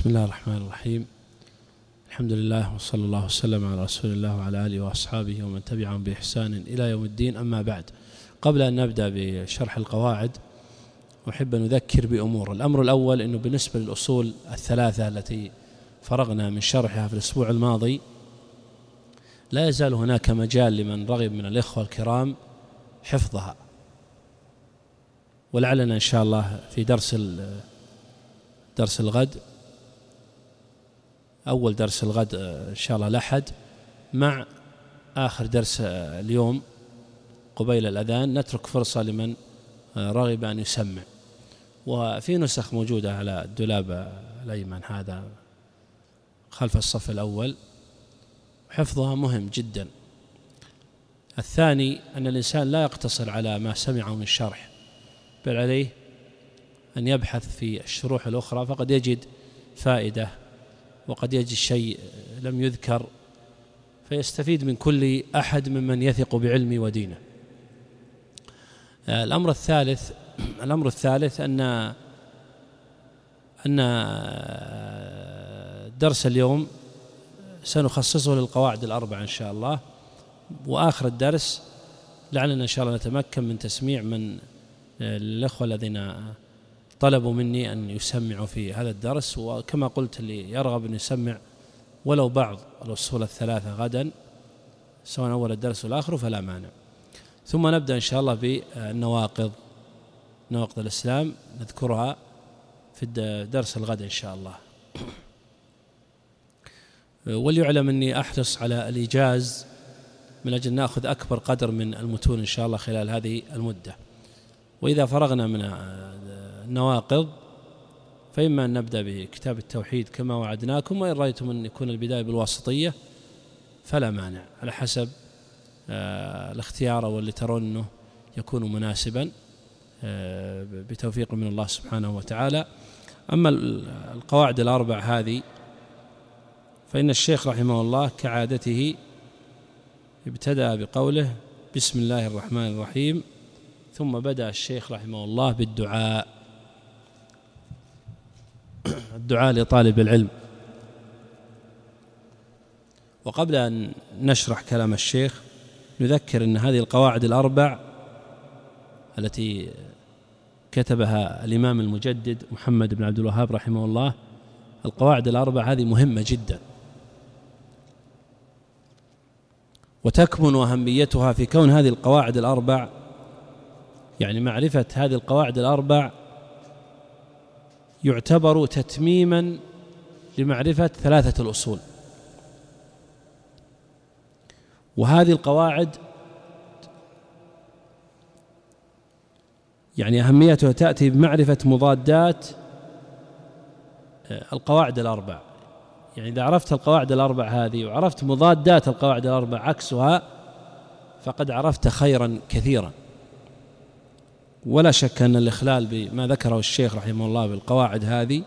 بسم الله الرحمن الرحيم. الحمد لله وصلى الله وسلم على رسول الله وعلى آله وأصحابه ومن تبعهم بإحسان إلى يوم الدين. أما بعد قبل أن نبدأ بشرح القواعد أحب أن أذكر بأمور. الأمر الأول أنه بالنسبة للأصول الثلاثة التي فرغنا من شرحها في الأسبوع الماضي لا يزال هناك مجال لمن رغب من الإخوة الكرام حفظها. ولعلنا إن شاء الله في درس درس الغد أول درس الغد آه، إن شاء الله الأحد. مع آخر درس آه، اليوم قبيل الأذان نترك فرصة لمن آه، رغب أن يسمع. وفي نسخ موجودة على الدولاب الأيمن هذا خلف الصف الأول. حفظها مهم جدا. الثاني أن الإنسان لا يقتصر على ما سمعه من شرح بل عليه أن يبحث في الشروح الأخرى فقد يجد فائدة وقد يجي الشيء لم يذكر فيستفيد من كل أحد ممن يثق بعلمي ودينه. الأمر الثالث الأمر الثالث أن أن درس اليوم سنخصصه للقواعد الأربعة إن شاء الله. وآخر الدرس لعلنا إن شاء الله نتمكن من تسميع من الأخوة الذين طلبوا مني أن يسمعوا في هذا الدرس وكما قلت اللي يرغب أن يسمع ولو بعض الأصول الثلاثة غدا سواء أول الدرس والآخر فلا مانع. ثم نبدأ إن شاء الله بالنواقض نواقض الإسلام نذكرها في الدرس الغد إن شاء الله. وليعلم أني أحرص على الإيجاز من أجل نأخذ أكبر قدر من المتون إن شاء الله خلال هذه المدة. وإذا فرغنا من النواقض فإما أن نبدأ بكتاب التوحيد كما وعدناكم وإن رأيتم أن يكون البداية بالواسطية فلا مانع على حسب آه، الاختيار أو اللي ترون أنه يكون مناسبا آه، بتوفيق من الله سبحانه وتعالى. أما القواعد الأربع هذه فإن الشيخ رحمه الله كعادته ابتدأ بقوله بسم الله الرحمن الرحيم ثم بدأ الشيخ رحمه الله بالدعاء. الدعاء لطالب العلم. وقبل أن نشرح كلام الشيخ نذكر أن هذه القواعد الأربع التي كتبها الإمام المجدد محمد بن عبد الوهاب رحمه الله القواعد الأربع هذه مهمة جدا. وتكمن أهميتها في كون هذه القواعد الأربع يعني معرفة هذه القواعد الأربع يعتبر تتميما لمعرفة ثلاثة الأصول. وهذه القواعد يعني أهميتها تأتي بمعرفة مضادات آه، القواعد الأربع. يعني إذا عرفت القواعد الأربع هذه وعرفت مضادات القواعد الأربع عكسها فقد عرفت خيرا كثيرا. ولا شك أن الإخلال بما ذكره الشيخ رحمه الله بالقواعد هذه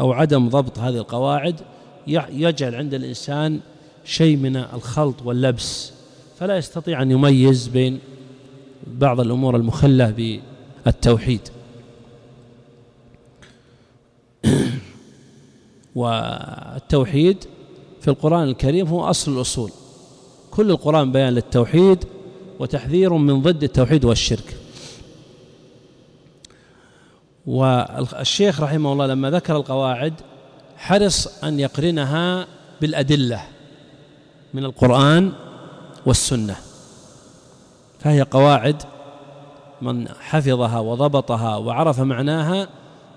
أو عدم ضبط هذه القواعد يجعل عند الإنسان شيء من الخلط واللبس. فلا يستطيع أن يميز بين بعض الأمور المخلة بالتوحيد. والتوحيد في القرآن الكريم هو أصل الأصول. كل القرآن بيان للتوحيد وتحذير من ضد التوحيد والشرك. والشيخ رحمه الله لما ذكر القواعد حرص أن يقرنها بالأدلة من القرآن والسنة. فهي قواعد من حفظها وضبطها وعرف معناها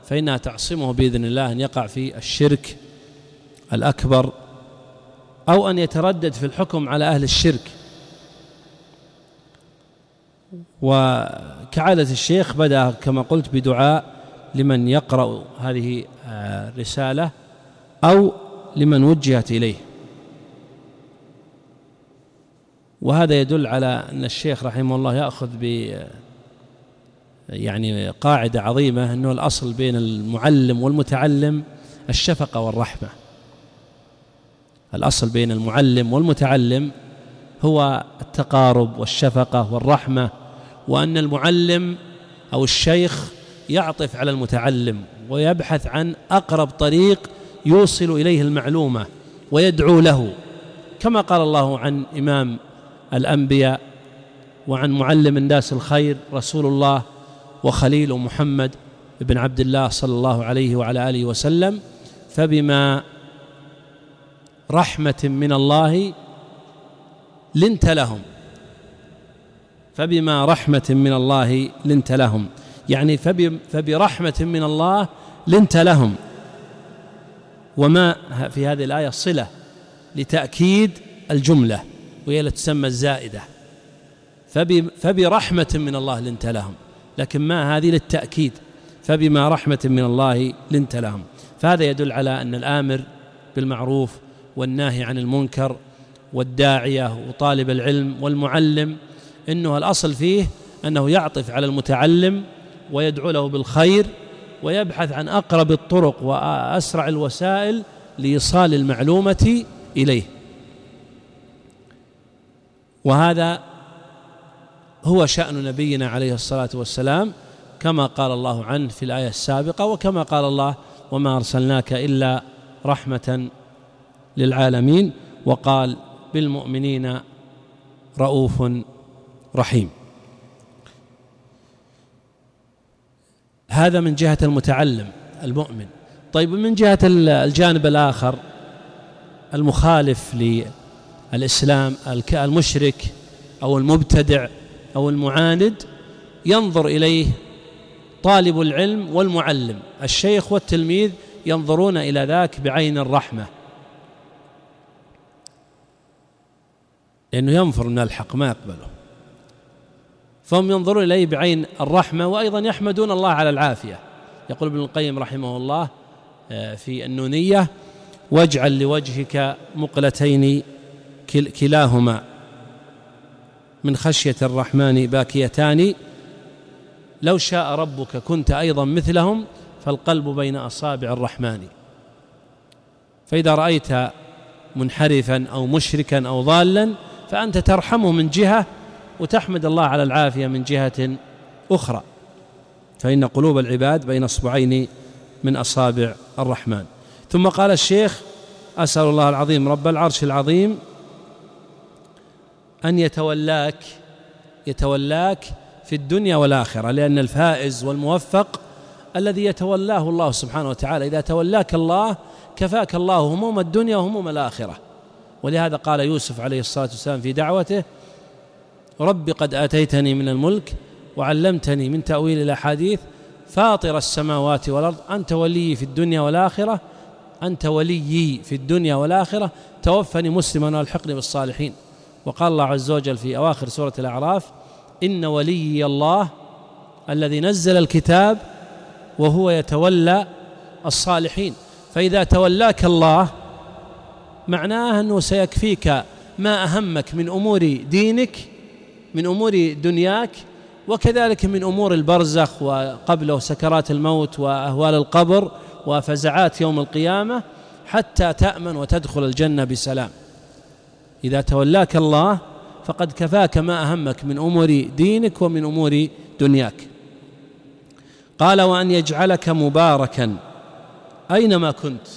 فإنها تعصمه بإذن الله أن يقع في الشرك الأكبر أو أن يتردد في الحكم على أهل الشرك. وكعادة الشيخ بدأ كما قلت بدعاء لمن يقرأ هذه آه، الرسالة أو لمن وجهت إليه. وهذا يدل على أن الشيخ رحمه الله يأخذ ب آه، يعني قاعدة عظيمة أنه الأصل بين المعلم والمتعلم الشفقة والرحمة. الأصل بين المعلم والمتعلم هو التقارب والشفقة والرحمة وأن المعلم أو الشيخ يعطف على المتعلم ويبحث عن أقرب طريق يوصل إليه المعلومة ويدعو له. كما قال الله عن إمام الأنبياء وعن معلم الناس الخير رسول الله وخليل محمد بن عبد الله صلى الله عليه وعلى آله وسلم. فبما رحمة من الله لنت لهم. فبما رحمة من الله لنت لهم. يعني فبرحمة من الله لنت لهم. وما في هذه الآية صلة لتأكيد الجملة وهي التي تسمى الزائدة. فبرحمة من الله لنت لهم. لكن ما هذه للتأكيد. فبما رحمة من الله لنت لهم. فهذا يدل على أن الآمر بالمعروف والناهي عن المنكر والداعية وطالب العلم والمعلم إنه الأصل فيه أنه يعطف على المتعلم ويدعو له بالخير ويبحث عن أقرب الطرق وأسرع الوسائل لإيصال المعلومة إليه. وهذا هو شأن نبينا عليه الصلاة والسلام كما قال الله عنه في الآية السابقة وكما قال الله وما أرسلناك إلا رحمة للعالمين وقال بالمؤمنين رؤوف رحيم. هذا من جهة المتعلم المؤمن. طيب من جهة الجانب الآخر المخالف للإسلام المشرك أو المبتدع أو المعاند ينظر إليه طالب العلم والمعلم. الشيخ والتلميذ ينظرون إلى ذاك بعين الرحمة. لأنه ينفر من الحق ما يقبله. فهم ينظرون إليه بعين الرحمة وأيضا يحمدون الله على العافية. يقول ابن القيم رحمه الله آه، في النونية واجعل لوجهك مقلتين كلاهما من خشية الرحمن باكيتان. لو شاء ربك كنت أيضا مثلهم فالقلب بين أصابع الرحمن. فإذا رأيت منحرفا أو مشركا أو ضالا فأنت ترحمه من جهة وتحمد الله على العافية من جهة أخرى. فإن قلوب العباد بين أصبعين من أصابع الرحمن. ثم قال الشيخ أسأل الله العظيم رب العرش العظيم أن يتولاك يتولاك في الدنيا والآخرة لأن الفائز والموفق الذي يتولاه الله سبحانه وتعالى. إذا تولاك الله كفاك الله هموم الدنيا وهموم الآخرة. ولهذا قال يوسف عليه الصلاة والسلام في دعوته رب قد آتيتني من الملك وعلمتني من تأويل الأحاديث فاطر السماوات والأرض أنت ولي في الدنيا والآخرة أنت وليي في الدنيا والآخرة توفني مسلما والحقني بالصالحين. وقال الله عز وجل في أواخر سورة الأعراف إن وليي الله الذي نزل الكتاب وهو يتولى الصالحين. فإذا تولاك الله معناه أنه سيكفيك ما أهمك من أمور دينك من أمور دنياك وكذلك من أمور البرزخ وقبله سكرات الموت وأهوال القبر وفزعات يوم القيامة حتى تأمن وتدخل الجنة بسلام. إذا تولاك الله فقد كفاك ما أهمك من أمور دينك ومن أمور دنياك. قال وأن يجعلك مباركا. أينما كنت؟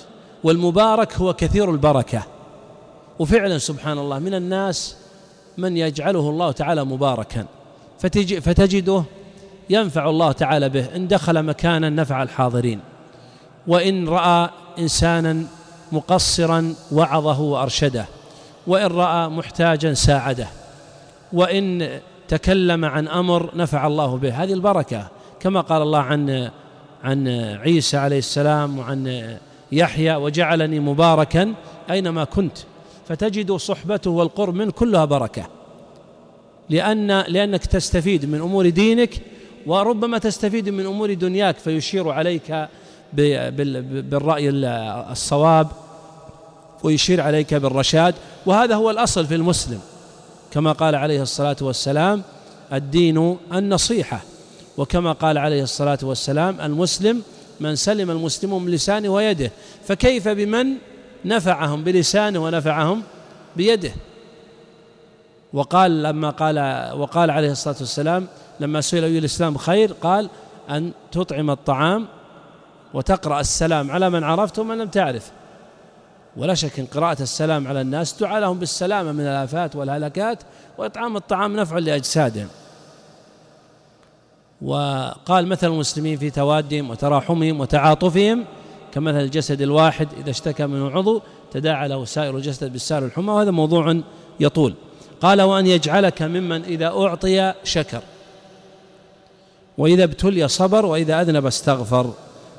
والمبارك هو كثير البركة. وفعلا سبحان الله من الناس من يجعله الله تعالى مباركا. فتجده ينفع الله تعالى به. إن دخل مكانا نفع الحاضرين. وإن رأى إنسانا مقصرا وعظه وأرشده. وإن رأى محتاجا ساعده. وإن تكلم عن أمر نفع الله به. هذه البركة. كما قال الله عن عن عيسى عليه السلام وعن يحيى وجعلني مباركا أينما كنت. فتجد صحبته والقرب منه كلها بركة. لأن لأنك تستفيد من أمور دينك وربما تستفيد من أمور دنياك فيشير عليك بالرأي الصواب ويشير عليك بالرشاد. وهذا هو الأصل في المسلم. كما قال عليه الصلاة والسلام الدين النصيحة. وكما قال عليه الصلاة والسلام المسلم من سلم المسلم من لسانه ويده. فكيف بمن نفعهم بلسانه ونفعهم بيده. وقال لما قال وقال عليه الصلاة والسلام لما سئل اي الإسلام خير؟ قال أن تطعم الطعام وتقرأ السلام على من عرفت ومن لم تعرف. ولا شك إن قراءة السلام على الناس دعا لهم بالسلامة من الآفات والهلكات وإطعام الطعام نفع لاجسادهم وقال مثل المسلمين في توادهم وتراحمهم وتعاطفهم كمثل الجسد الواحد إذا اشتكى منه عضو تداعى له سائر الجسد بالسائر الحمى وهذا موضوع يطول. قال وأن يجعلك ممن إذا أعطي شكر وإذا ابتلي صبر وإذا أذنب استغفر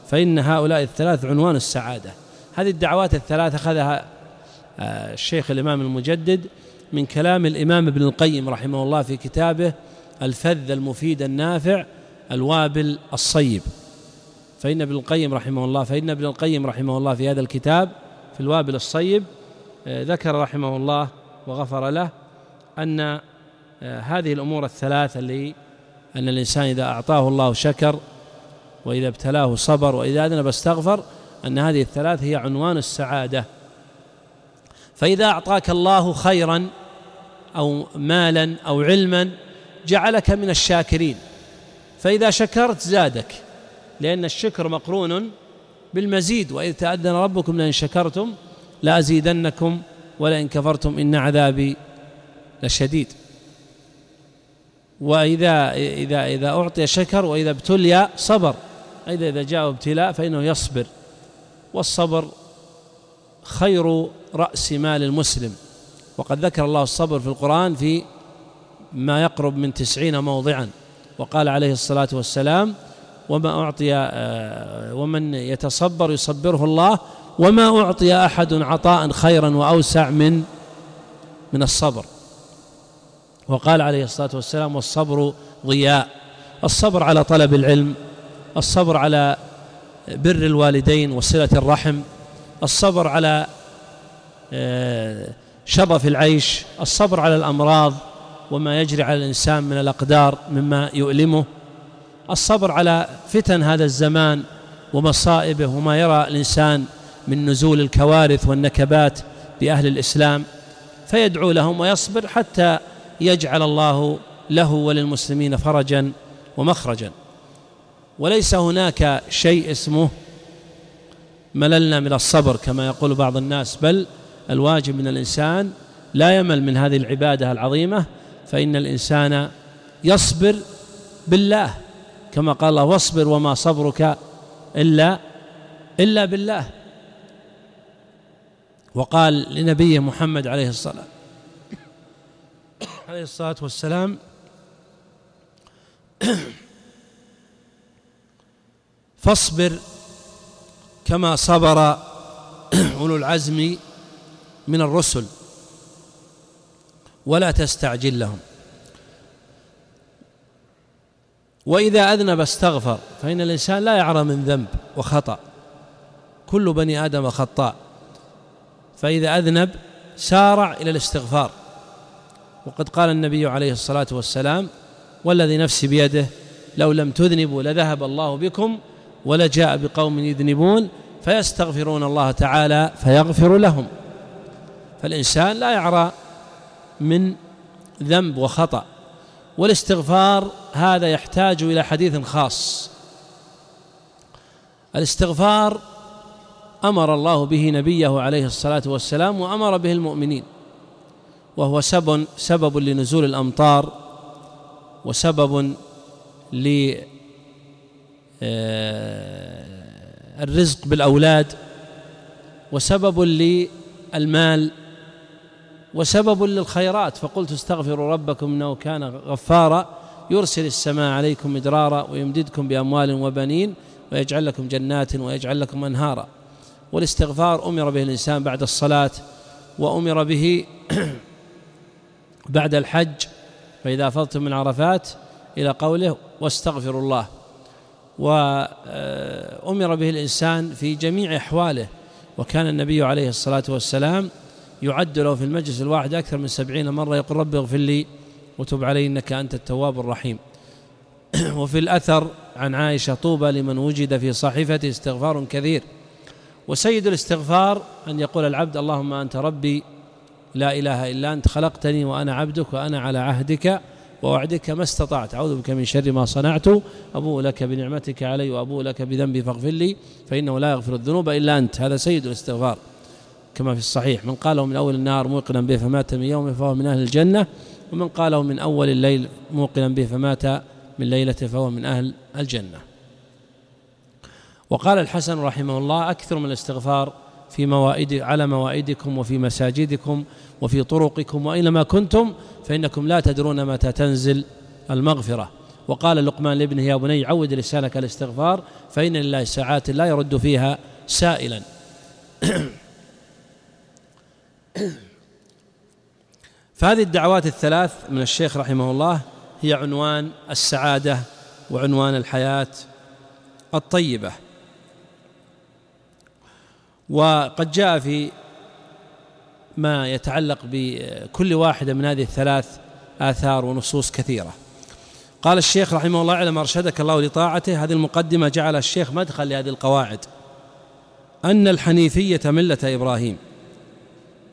فإن هؤلاء الثلاث عنوان السعادة. هذه الدعوات الثلاث أخذها آه، الشيخ الإمام المجدد من كلام الإمام ابن القيم رحمه الله في كتابه الفذ المفيد النافع الوابل الصيب. فإن ابن القيم رحمه الله فإن ابن القيم رحمه الله في هذا الكتاب في الوابل الصيب آه، ذكر رحمه الله وغفر له أن آه، هذه الأمور الثلاثة اللي أن الإنسان إذا أعطاه الله شكر وإذا ابتلاه صبر وإذا أذنب استغفر أن هذه الثلاث هي عنوان السعادة. فإذا أعطاك الله خيرا أو مالا أو علما جعلك من الشاكرين. فإذا شكرت زادك. لأن الشكر مقرون بالمزيد وإذ تأذن ربكم لئن شكرتم لأزيدنكم ولئن كفرتم إن عذابي لشديد. وإذا إذا إذا أعطي شكر وإذا ابتلي صبر أيضا إذا جاء ابتلاء فإنه يصبر. والصبر خير رأس مال المسلم. وقد ذكر الله الصبر في القرآن في ما يقرب من تسعين موضعا. وقال عليه الصلاة والسلام وما أعطي آه، ومن يتصبر يصبره الله وما أعطي أحد عطاء خيرا وأوسع من من الصبر. وقال عليه الصلاة والسلام والصبر ضياء. الصبر على طلب العلم الصبر على بر الوالدين وصلة الرحم الصبر على آه، شرف العيش الصبر على الأمراض وما يجري على الإنسان من الأقدار مما يؤلمه. الصبر على فتن هذا الزمان ومصائبه وما يرى الإنسان من نزول الكوارث والنكبات بأهل الإسلام فيدعو لهم ويصبر حتى يجعل الله له وللمسلمين فرجا ومخرجا. وليس هناك شيء اسمه مللنا من الصبر كما يقول بعض الناس بل الواجب من الإنسان لا يمل من هذه العبادة العظيمة فإن الإنسان يصبر بالله. كما قال الله واصبر وما صبرك إلا إلا بالله. وقال لنبيه محمد عليه الصلاة عليه الصلاة والسلام فاصبر كما صبر أولو العزم من الرسل ولا تستعجل لهم. وإذا أذنب استغفر فإن الإنسان لا يعرى من ذنب وخطأ. كل بني آدم خطاء. فإذا أذنب سارع إلى الاستغفار. وقد قال النبي عليه الصلاة والسلام والذي نفسي بيده لو لم تذنبوا لذهب الله بكم ولجاء بقوم يذنبون فيستغفرون الله تعالى فيغفر لهم. فالإنسان لا يعرى من ذنب وخطأ. والاستغفار هذا يحتاج إلى حديث خاص. الاستغفار أمر الله به نبيه عليه الصلاة والسلام وأمر به المؤمنين وهو سبب, سبب لنزول الأمطار وسبب للرزق آه، بالأولاد وسبب للمال وسبب للخيرات فقلت استغفروا ربكم إنه كان غفارا يرسل السماء عليكم مدرارا ويمددكم بأموال وبنين ويجعل لكم جنات ويجعل لكم أنهارا. والاستغفار أمر به الإنسان بعد الصلاة وأمر به بعد الحج فإذا فضتم من عرفات إلى قوله واستغفروا الله. وأمر به الإنسان في جميع أحواله وكان النبي عليه الصلاة والسلام يعد له في المجلس الواحد أكثر من سبعين مرة يقول رب اغفر لي وتب علي إنك أنت التواب الرحيم. وفي الأثر عن عائشة طوبى لمن وجد في صحيفته استغفار كثير. وسيد الاستغفار أن يقول العبد اللهم أنت ربي لا إله إلا أنت خلقتني وأنا عبدك وأنا على عهدك ووعدك ما استطعت. أعوذ بك من شر ما صنعت أبوء لك بنعمتك علي وأبوء لك بذنبي فاغفر لي فإنه لا يغفر الذنوب إلا أنت. هذا سيد الاستغفار. كما في الصحيح. من قاله من أول النار موقنا به فمات من يومه فهو من أهل الجنة ومن قاله من أول الليل موقنا به فمات من ليلته فهو من أهل الجنة. وقال الحسن رحمه الله أكثر من الاستغفار في موائد على موائدكم وفي مساجدكم وفي طرقكم وأينما كنتم فإنكم لا تدرون متى تنزل المغفرة. وقال لقمان لابنه يا بني عود لسانك الاستغفار فإن لله ساعات لا يرد فيها سائلا. فهذه الدعوات الثلاث من الشيخ رحمه الله هي عنوان السعادة وعنوان الحياة الطيبة. وقد جاء في ما يتعلق بكل واحدة من هذه الثلاث آثار ونصوص كثيرة. قال الشيخ رحمه الله اعلم أرشدك الله لطاعته. هذه المقدمة جعل الشيخ مدخل لهذه القواعد. أن الحنيفية ملة إبراهيم.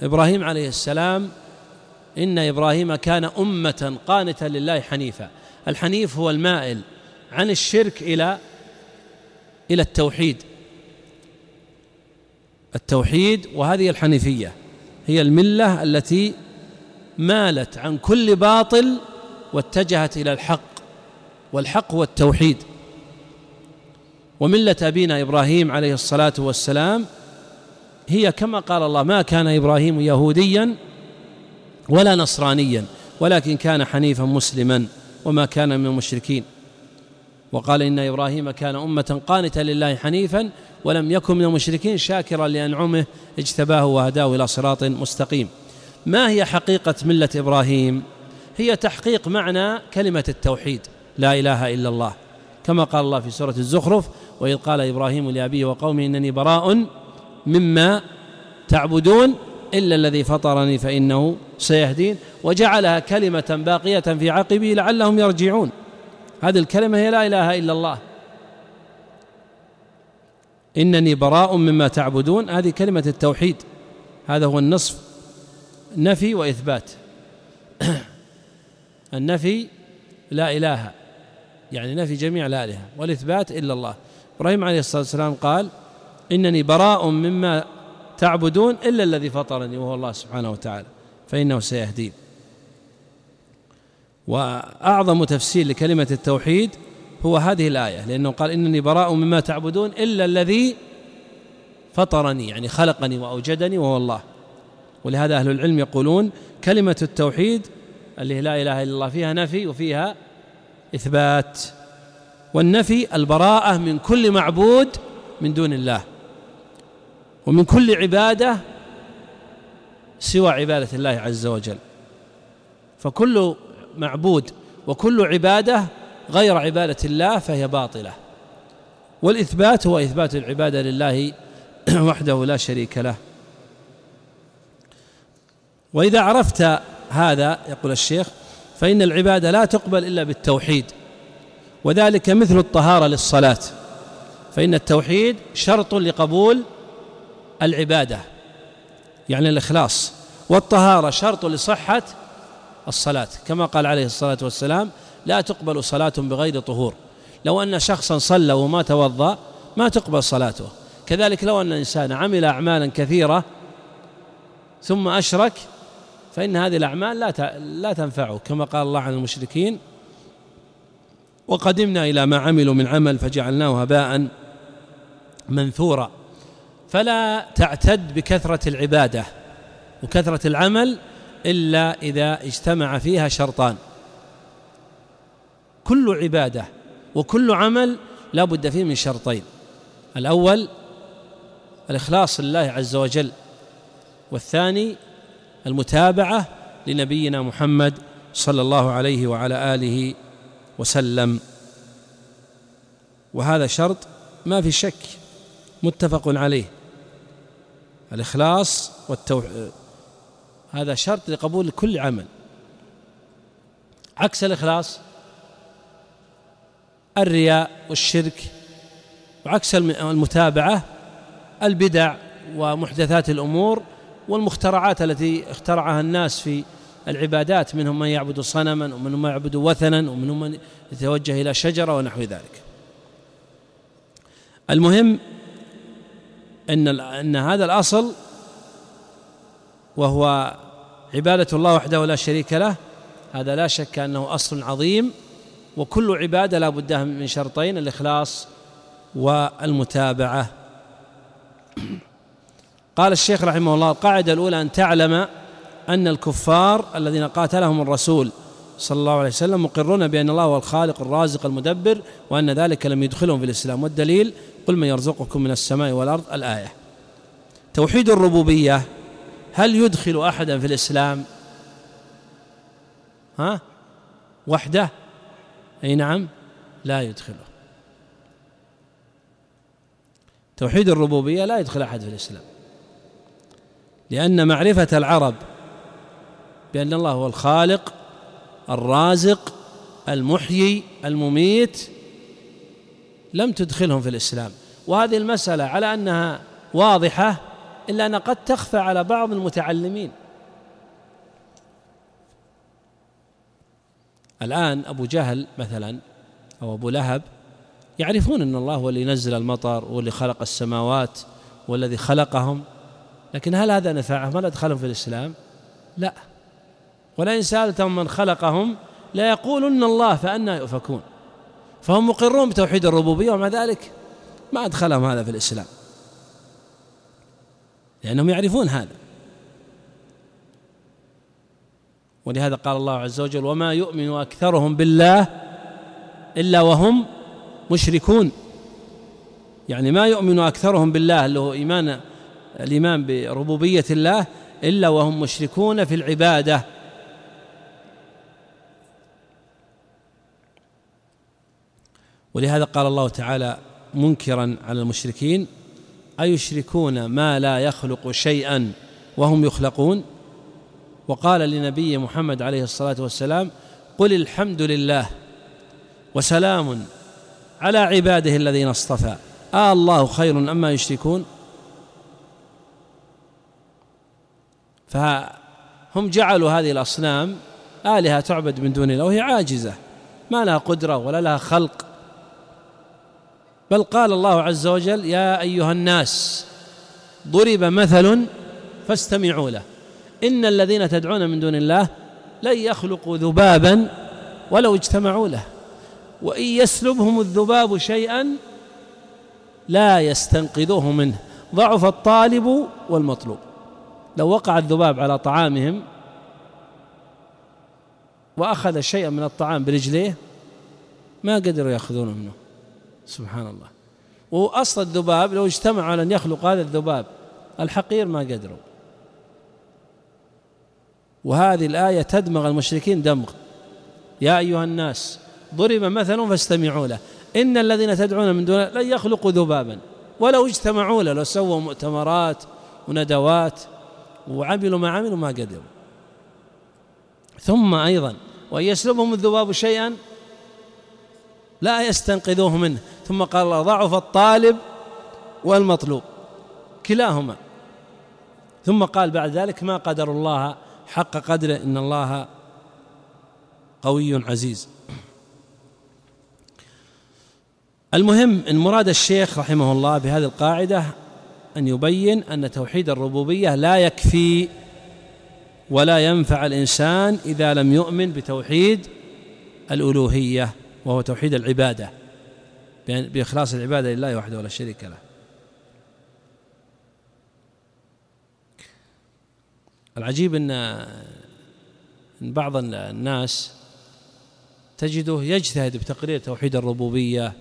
إبراهيم عليه السلام إن إبراهيم كان أمة قانتا لله حنيفا. الحنيف هو المائل عن الشرك إلى إلى التوحيد. التوحيد وهذه الحنيفية هي الملة التي مالت عن كل باطل واتجهت إلى الحق والحق هو التوحيد. وملة أبينا إبراهيم عليه الصلاة والسلام هي كما قال الله ما كان إبراهيم يهوديا ولا نصرانيا ولكن كان حنيفا مسلما وما كان من المشركين. وقال إن إبراهيم كان أمة قانتا لله حنيفا ولم يكن من المشركين شاكرا لأنعمه اجتباه وهداه إلى صراط مستقيم. ما هي حقيقة ملة إبراهيم؟ هي تحقيق معنى كلمة التوحيد لا إله إلا الله. كما قال الله في سورة الزخرف وإذ قال إبراهيم لأبيه وقومه إنني براء مما تعبدون إلا الذي فطرني فإنه سيهدين وجعلها كلمة باقية في عقبه لعلهم يرجعون. هذه الكلمة هي لا إله إلا الله. إنني براء مما تعبدون. هذه كلمة التوحيد. هذا هو النصف. نفي وإثبات. النفي لا إله. يعني نفي جميع الآلهة. والإثبات إلا الله. إبراهيم عليه الصلاة والسلام قال إنني براء مما تعبدون إلا الذي فطرني وهو الله سبحانه وتعالى فإنه سيهدين. وأعظم تفسير لكلمة التوحيد هو هذه الآية لأنه قال إنني براء مما تعبدون إلا الذي فطرني يعني خلقني وأوجدني وهو الله. ولهذا أهل العلم يقولون كلمة التوحيد اللي لا إله إلا الله فيها نفي وفيها إثبات. والنفي البراءة من كل معبود من دون الله. ومن كل عبادة سوى عبادة الله عز وجل. فكل معبود وكل عبادة غير عبادة الله فهي باطلة. والإثبات هو إثبات العبادة لله وحده لا شريك له. وإذا عرفت هذا يقول الشيخ فإن العبادة لا تقبل إلا بالتوحيد وذلك مثل الطهارة للصلاة. فإن التوحيد شرط لقبول العبادة يعني الإخلاص. والطهارة شرط لصحة الصلاة. كما قال عليه الصلاة والسلام لا تقبل صلاة بغير طهور. لو أن شخصا صلى وما توضأ ما تقبل صلاته. كذلك لو أن الإنسان عمل أعمالا كثيرة ثم أشرك فإن هذه الأعمال لا لا تنفعه كما قال الله عن المشركين وقدمنا إلى ما عملوا من عمل فجعلناه هباء منثورا. فلا تعتد بكثرة العبادة وكثرة العمل إلا إذا اجتمع فيها شرطان. كل عبادة وكل عمل لا بد فيه من شرطين. الأول الإخلاص لله عز وجل والثاني المتابعة لنبينا محمد صلى الله عليه وعلى آله وسلم. وهذا شرط ما في شك. متفق عليه. الإخلاص والتوحيد. هذا شرط لقبول كل عمل. عكس الإخلاص الرياء والشرك وعكس المتابعة البدع ومحدثات الأمور والمخترعات التي اخترعها الناس في العبادات منهم من يعبد صنما ومنهم من يعبد وثنا ومنهم من يتوجه إلى شجرة ونحو ذلك. المهم أن أن هذا الأصل وهو عبادة الله وحده لا شريك له هذا لا شك أنه أصل عظيم وكل عبادة لا بد من شرطين الإخلاص والمتابعة. قال الشيخ رحمه الله القاعده الأولى أن تعلم أن الكفار الذين قاتلهم الرسول صلى الله عليه وسلم مقرون بأن الله هو الخالق الرازق المدبر وأن ذلك لم يدخلهم في الإسلام. والدليل قل من يرزقكم من السماء والأرض الآية. توحيد الربوبية هل يدخل أحدا في الإسلام؟ ها؟ وحده؟ أي نعم لا يدخله. توحيد الربوبية لا يدخل أحد في الإسلام. لأن معرفة العرب بأن الله هو الخالق الرازق المحيي المميت لم تدخلهم في الإسلام. وهذه المسألة على أنها واضحة إلا أن قد تخفى على بعض المتعلمين. الآن أبو جهل مثلا أو أبو لهب يعرفون أن الله هو اللي نزل المطر واللي خلق السماوات والذي خلقهم. لكن هل هذا نفعهم؟ هل أدخلهم في الإسلام؟ لا. ولئن سألتهم من خلقهم ليقولن الله فأنا يؤفكون. فهم مقرون بتوحيد الربوبية ومع ذلك ما أدخلهم هذا في الإسلام. لأنهم يعرفون هذا. ولهذا قال الله عز وجل وما يؤمن أكثرهم بالله إلا وهم مشركون. يعني ما يؤمن أكثرهم بالله اللي هو إيمان الإيمان بربوبية الله إلا وهم مشركون في العبادة. ولهذا قال الله تعالى منكرا على المشركين أيشركون ما لا يخلق شيئا وهم يخلقون؟ وقال لنبي محمد عليه الصلاة والسلام قل الحمد لله وسلام على عباده الذين اصطفى. آه الله خير أما يشركون؟ فهم جعلوا هذه الأصنام آلهة تعبد من دون الله وهي عاجزة ما لها قدرة ولا لها خلق. بل قال الله عز وجل يا أيها الناس ضرب مثل فاستمعوا له. إن الذين تدعون من دون الله لن يخلقوا ذبابا ولو اجتمعوا له. وإن يسلبهم الذباب شيئا لا يستنقذوه منه. ضعف الطالب والمطلوب. لو وقع الذباب على طعامهم وأخذ شيئا من الطعام برجليه ما قدروا يأخذونه منه. سبحان الله وأصل الذباب لو اجتمع على أن يخلق هذا الذباب الحقير ما قدروا. وهذه الآية تدمغ المشركين دمغ. يا أيها الناس ضرب مثل فاستمعوا له. إن الذين تدعون من دونه لن يخلقوا ذبابا. ولو اجتمعوا له لو سووا مؤتمرات وندوات وعملوا ما عملوا ما قدروا. ثم أيضا وأن يسلبهم الذباب شيئا لا يستنقذوه منه. ثم قال الله ضعف الطالب والمطلوب كلاهما. ثم قال بعد ذلك ما قدر الله حق قدره إن الله قوي عزيز. المهم إن مراد الشيخ رحمه الله بهذه القاعدة أن يبين أن توحيد الربوبية لا يكفي ولا ينفع الإنسان إذا لم يؤمن بتوحيد الألوهية وهو توحيد العبادة. بإخلاص العبادة لله وحده لا شريك له. العجيب أن أن بعض الناس تجده يجتهد بتقرير توحيد الربوبية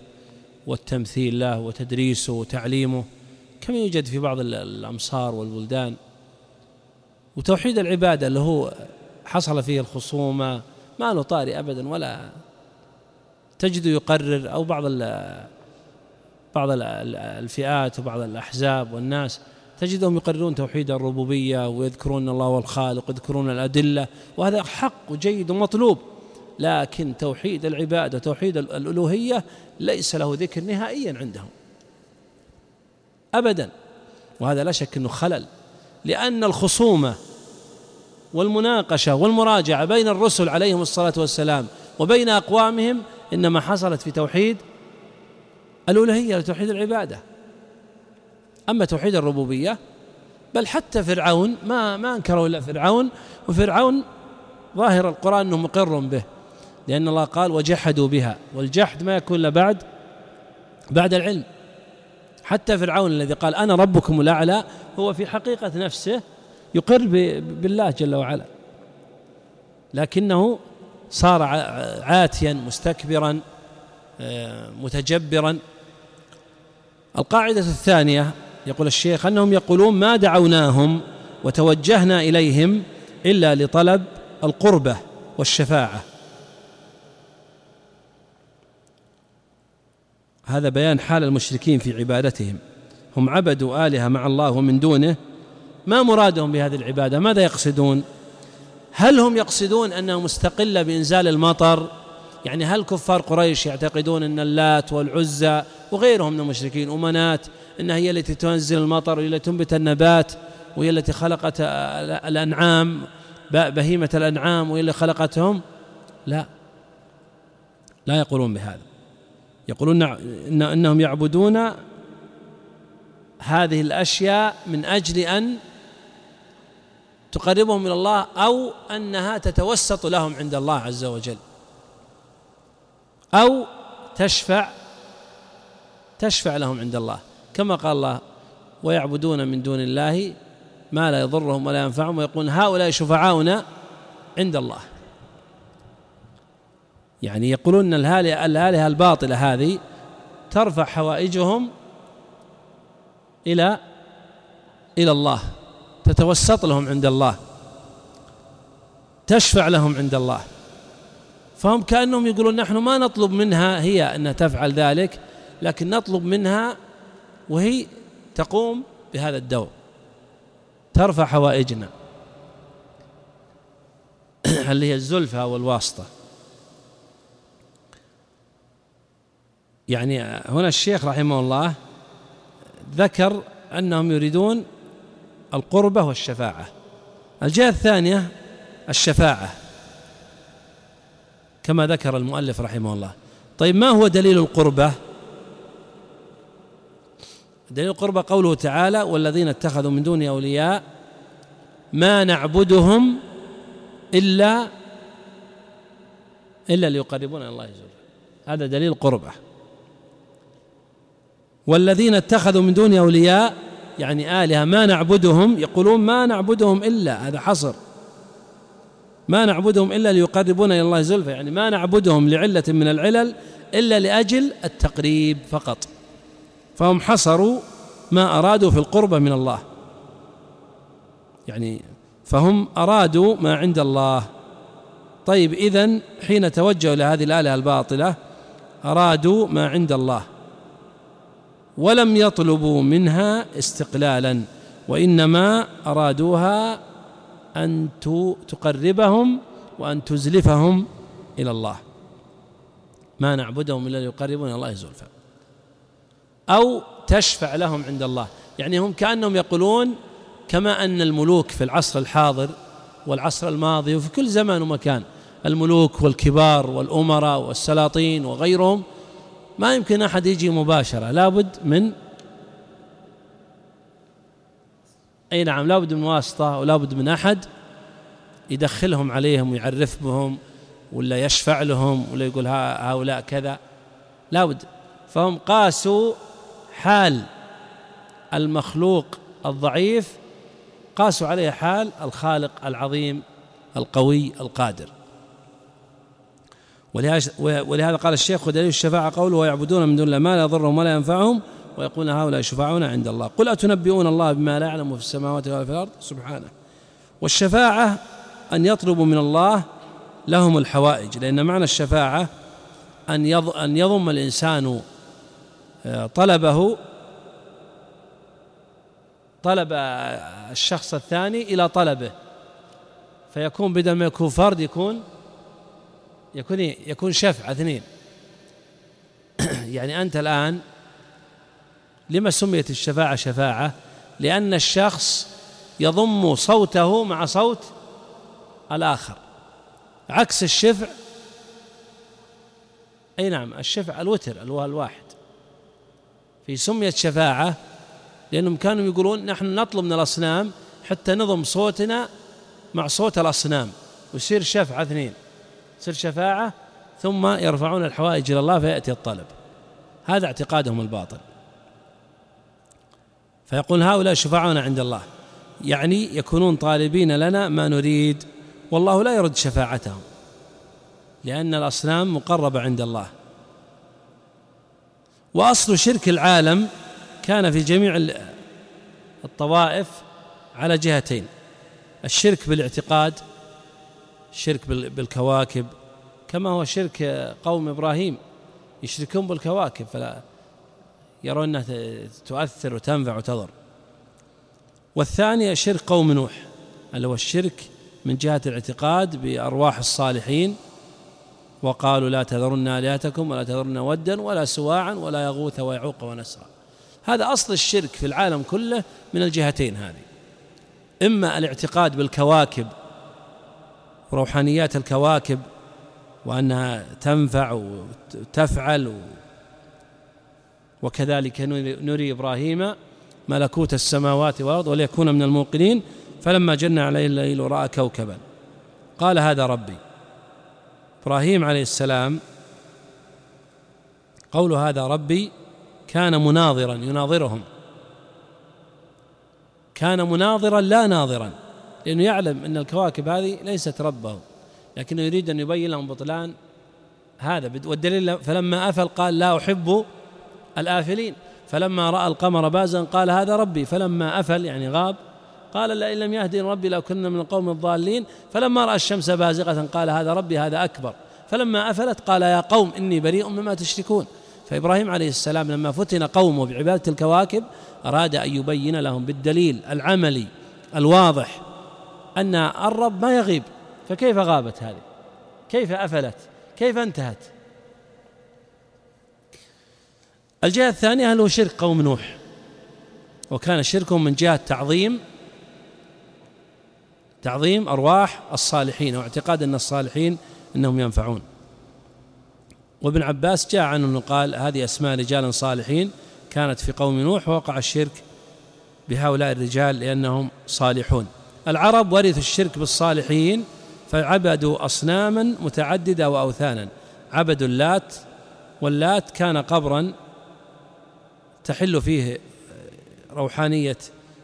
والتمثيل له وتدريسه وتعليمه كما يوجد في بعض الأمصار والبلدان. وتوحيد العبادة اللي هو حصل فيه الخصومة ما له طاري أبدا ولا تجده يقرر أو بعض بعض الفئات وبعض الأحزاب والناس تجدهم يقررون توحيد الربوبية ويذكرون الله والخالق ويذكرون الأدلة وهذا حق وجيد ومطلوب. لكن توحيد العبادة توحيد الألوهية ليس له ذكر نهائيا عندهم. أبدا. وهذا لا شك أنه خلل. لأن الخصومة والمناقشة والمراجعة بين الرسل عليهم الصلاة والسلام وبين أقوامهم إنما حصلت في توحيد الألوهية لتوحيد العبادة. أما توحيد الربوبية بل حتى فرعون ما ما أنكره إلا فرعون وفرعون ظاهر القرآن أنه مقر به لأن الله قال وجحدوا بها. والجحد ما يكون إلا بعد بعد العلم. حتى فرعون الذي قال أنا ربكم الأعلى هو في حقيقة نفسه يقر بالله جل وعلا. لكنه صار عاتيا مستكبرا آه، متجبرا. القاعدة الثانية يقول الشيخ أنهم يقولون ما دعوناهم وتوجهنا إليهم إلا لطلب القربة والشفاعة. هذا بيان حال المشركين في عبادتهم. هم عبدوا آلهة مع الله ومن دونه. ما مرادهم بهذه العبادة؟ ماذا يقصدون؟ هل هم يقصدون أنها مستقلة بإنزال المطر؟ يعني هل كفار قريش يعتقدون أن اللات والعزى وغيرهم من المشركين أمنات أنها هي التي تنزل المطر وهي التي تنبت النبات وهي التي خلقت الأنعام بهيمة الأنعام وهي اللي خلقتهم؟ لا. لا يقولون بهذا. يقولون إن أنهم يعبدون هذه الأشياء من أجل أن تقربهم إلى الله أو أنها تتوسط لهم عند الله عز وجل. أو تشفع تشفع لهم عند الله. كما قال الله ويعبدون من دون الله ما لا يضرهم ولا ينفعهم. ويقول هؤلاء شفعاؤنا عند الله. يعني يقولون إن الآلهة الباطلة هذه ترفع حوائجهم إلى إلى الله. تتوسط لهم عند الله تشفع لهم عند الله. فهم كأنهم يقولون نحن ما نطلب منها هي أنها تفعل ذلك لكن نطلب منها وهي تقوم بهذا الدور. ترفع حوائجنا. اللي هي الزلفى والواسطة يعني هنا الشيخ رحمه الله ذكر أنهم يريدون القربة والشفاعة. الجهة الثانية الشفاعة كما ذكر المؤلف رحمه الله. طيب ما هو دليل القربة؟ دليل القربة قوله تعالى والذين اتخذوا من دون أولياء ما نعبدهم إلا إلا ليقربونا الله يزول هذا دليل قربة والذين اتخذوا من دون أولياء يعني آلهة ما نعبدهم يقولون ما نعبدهم إلا هذا حصر. ما نعبدهم إلا ليقربونا إلى الله زلفى يعني ما نعبدهم لعلة من العلل إلا لأجل التقريب فقط. فهم حصروا ما أرادوا في القربة من الله. يعني فهم أرادوا ما عند الله. طيب إذن حين توجهوا لهذه الآلهة الباطلة أرادوا ما عند الله. ولم يطلبوا منها استقلالا وإنما أرادوها أن تقربهم وأن تزلفهم إلى الله. ما نعبدهم إلا ليقربون الله زلفا أو تشفع لهم عند الله. يعني هم كأنهم يقولون كما أن الملوك في العصر الحاضر والعصر الماضي وفي كل زمان ومكان الملوك والكبار والأمراء والسلاطين وغيرهم ما يمكن أحد يجي مباشرة. لابد من أي نعم لابد من واسطة ولابد من أحد يدخلهم عليهم ويعرف بهم ولا يشفع لهم ولا يقول هؤلاء كذا. لابد فهم قاسوا حال المخلوق الضعيف قاسوا عليه حال الخالق العظيم القوي القادر. ولهذا قال الشيخ ودليل الشفاعة قوله ويعبدون من دون الله ما لا يضرهم ولا ينفعهم ويقولون هؤلاء يشفعون عند الله قل أتنبئون الله بما لا يعلم في السماوات ولا في الأرض؟ سبحانه. والشفاعة أن يطلبوا من الله لهم الحوائج لأن معنى الشفاعة أن أن يضم الإنسان آه، طلبه طلب الشخص الثاني إلى طلبه فيكون بدل ما يكون فرد يكون يكون يكون شفع اثنين يعني أنت الآن لما سميت الشفاعة شفاعة؟ لأن الشخص يضم صوته مع صوت الآخر. عكس الشفع أي نعم الشفع الوتر الواحد. في سميت شفاعة لأنهم كانوا يقولون نحن نطلب من الأصنام حتى نضم صوتنا مع صوت الأصنام ويصير شفع اثنين تصير شفاعة ثم يرفعون الحوائج إلى الله فيأتي الطلب. هذا اعتقادهم الباطل. فيقول هؤلاء شفاعون عند الله. يعني يكونون طالبين لنا ما نريد. والله لا يرد شفاعتهم. لأن الأصنام مقربة عند الله. وأصل شرك العالم كان في جميع الطوائف على جهتين. الشرك بالاعتقاد الشرك بالكواكب كما هو شرك قوم إبراهيم يشركون بالكواكب فلا يرون أنها تؤثر وتنفع وتضر. والثاني شرك قوم نوح اللي هو الشرك من جهة الاعتقاد بأرواح الصالحين وقالوا لا تذرن آلياتكم ولا تذرن ودا ولا سواعا ولا يغوث ويعوق ونسرا. هذا أصل الشرك في العالم كله من الجهتين هذه. إما الاعتقاد بالكواكب روحانيات الكواكب وأنها تنفع وتفعل وكذلك نري إبراهيم ملكوت السماوات والأرض وليكون من الموقنين فلما جن عليه الليل ورأى كوكبا. قال هذا ربي. إبراهيم عليه السلام قول هذا ربي كان مناظرا يناظرهم. كان مناظرا لا ناظرا. لأنه يعلم أن الكواكب هذه ليست ربه لكنه يريد أن يبين لهم بطلان هذا. والدليل فلما أفل قال لا أحب الآفلين فلما رأى القمر بازا قال هذا ربي. فلما أفل يعني غاب قال لئن لم يهدي ربي لو كنا من القوم الضالين. فلما رأى الشمس بازغة قال هذا ربي هذا أكبر. فلما أفلت قال يا قوم إني بريء مما تشركون. فإبراهيم عليه السلام لما فتن قومه بعبادة الكواكب أراد أن يبين لهم بالدليل العملي الواضح أن الرب ما يغيب فكيف غابت هذه؟ كيف أفلت؟ كيف انتهت؟ الجهة الثانية هل هو شرك قوم نوح؟ وكان شركهم من جهة تعظيم تعظيم أرواح الصالحين واعتقاد أن الصالحين أنهم ينفعون. وابن عباس جاء عنه أنه قال هذه أسماء رجال صالحين كانت في قوم نوح ووقع الشرك بهؤلاء الرجال لأنهم صالحون. العرب ورثوا الشرك بالصالحين فعبدوا أصناما متعددة وأوثانا. عبدوا اللات واللات كان قبرا تحل فيه روحانية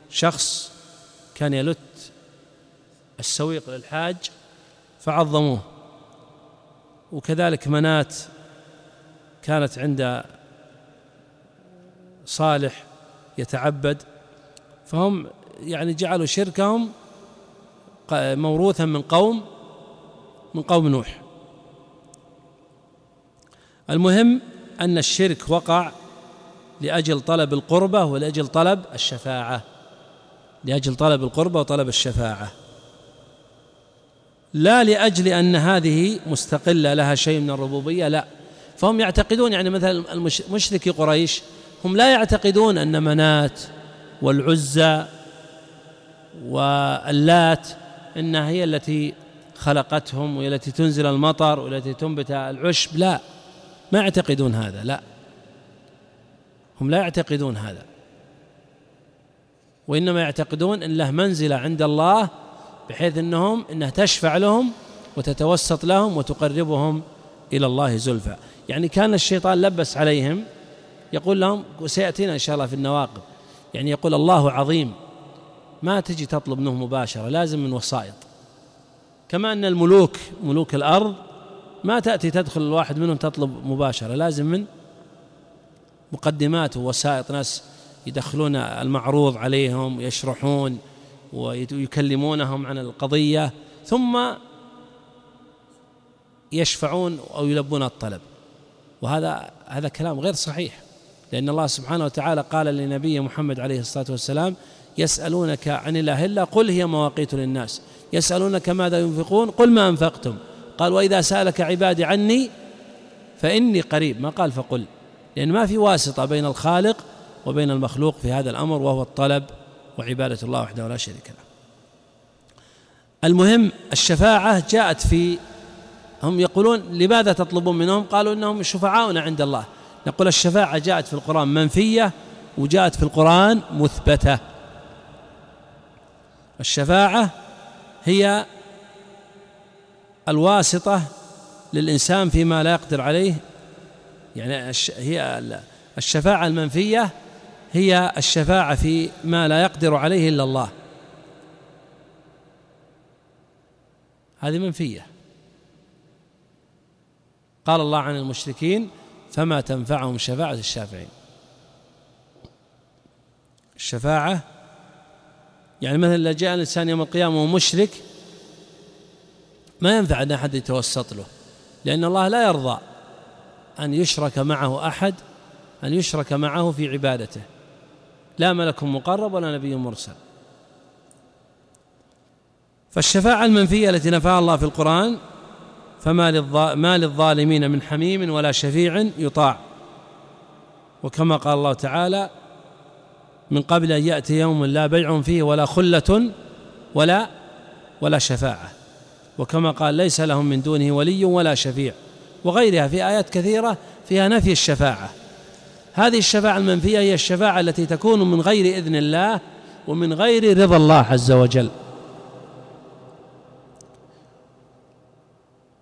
شخص كان يلت السويق للحاج فعظموه. وكذلك منات كانت عند صالح يتعبد. فهم يعني جعلوا شركهم موروثا من قوم من قوم نوح. المهم أن الشرك وقع لأجل طلب القربة ولأجل طلب الشفاعة. لأجل طلب القربة وطلب الشفاعة. لا لأجل أن هذه مستقلة لها شيء من الربوبية لا. فهم يعتقدون يعني مثلا مشركي قريش هم لا يعتقدون أن منات والعزى واللات إنها هي التي خلقتهم والتي تنزل المطر والتي تنبت العشب. لا ما يعتقدون هذا لا. هم لا يعتقدون هذا. وإنما يعتقدون إن له منزلة عند الله بحيث إنهم إنها تشفع لهم وتتوسط لهم وتقربهم إلى الله زلفى. يعني كان الشيطان لبس عليهم يقول لهم وسياتينا إن شاء الله في النواقب يعني يقول الله عظيم. ما تجي تطلب منه مباشرة لازم من وسائط. كما أن الملوك ملوك الأرض ما تأتي تدخل الواحد منهم تطلب مباشرة لازم من مقدمات ووسائط ناس يدخلون المعروض عليهم يشرحون ويكلمونهم عن القضية ثم يشفعون أو يلبون الطلب. وهذا هذا كلام غير صحيح لأن الله سبحانه وتعالى قال لنبي محمد عليه الصلاة والسلام يسألونك عن الله إلا قل هي مواقيت للناس. يسألونك ماذا ينفقون؟ قل ما أنفقتم. قال وإذا سألك عبادي عني فإني قريب. ما قال فقل. لأن ما في واسطة بين الخالق وبين المخلوق في هذا الأمر وهو الطلب وعبادة الله وحده لا شريك له. المهم الشفاعة جاءت في هم يقولون لماذا تطلبون منهم؟ قالوا إنهم شفعاؤنا عند الله. نقول الشفاعة جاءت في القرآن منفية وجاءت في القرآن مثبتة. الشفاعة هي الواسطة للإنسان فيما لا يقدر عليه. يعني هي الشفاعة المنفية هي الشفاعة في ما لا يقدر عليه إلا الله. هذه منفية. قال الله عن المشركين فما تنفعهم شفاعة الشافعين. الشفاعة يعني مثلا لو جاء الإنسان يوم القيامة ومشرك ما ينفع أن أحد يتوسط له لأن الله لا يرضى أن يشرك معه أحد أن يشرك معه في عبادته. لا ملك مقرب ولا نبي مرسل. فالشفاعة المنفية التي نفاها الله في القرآن فما ما للظالمين من حميم ولا شفيع يطاع. وكما قال الله تعالى من قبل أن يأتي يوم لا بيع فيه ولا خلة ولا ولا شفاعة. وكما قال ليس لهم من دونه ولي ولا شفيع. وغيرها في آيات كثيرة فيها نفي الشفاعة. هذه الشفاعة المنفية هي الشفاعة التي تكون من غير إذن الله ومن غير رضا الله عز وجل.